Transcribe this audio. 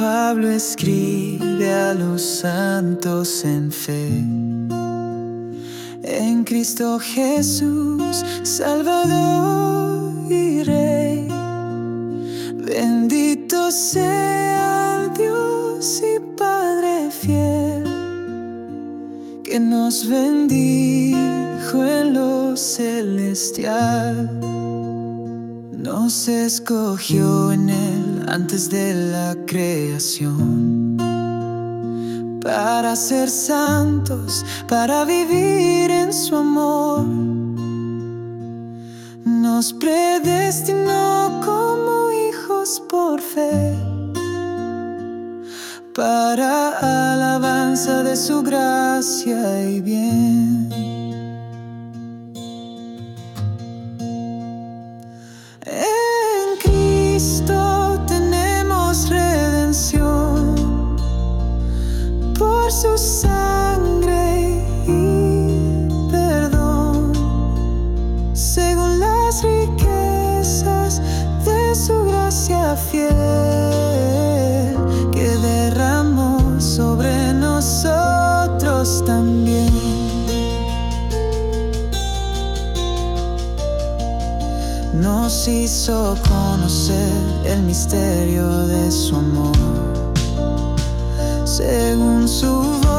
Pablo escribe a los santos en fe. En Cristo Jesús, Salvador y Rey. Bendito sea el Dios y Padre fiel, que nos bendijo en lo celestial. Nos escogió en Él antes de la creación para ser santos, para vivir en su amor. Nos predestinó como hijos por fe para alabanza de su gracia y bien. Que derramó sobre nosotros también. Nos hizo conocer el misterio de su amor según su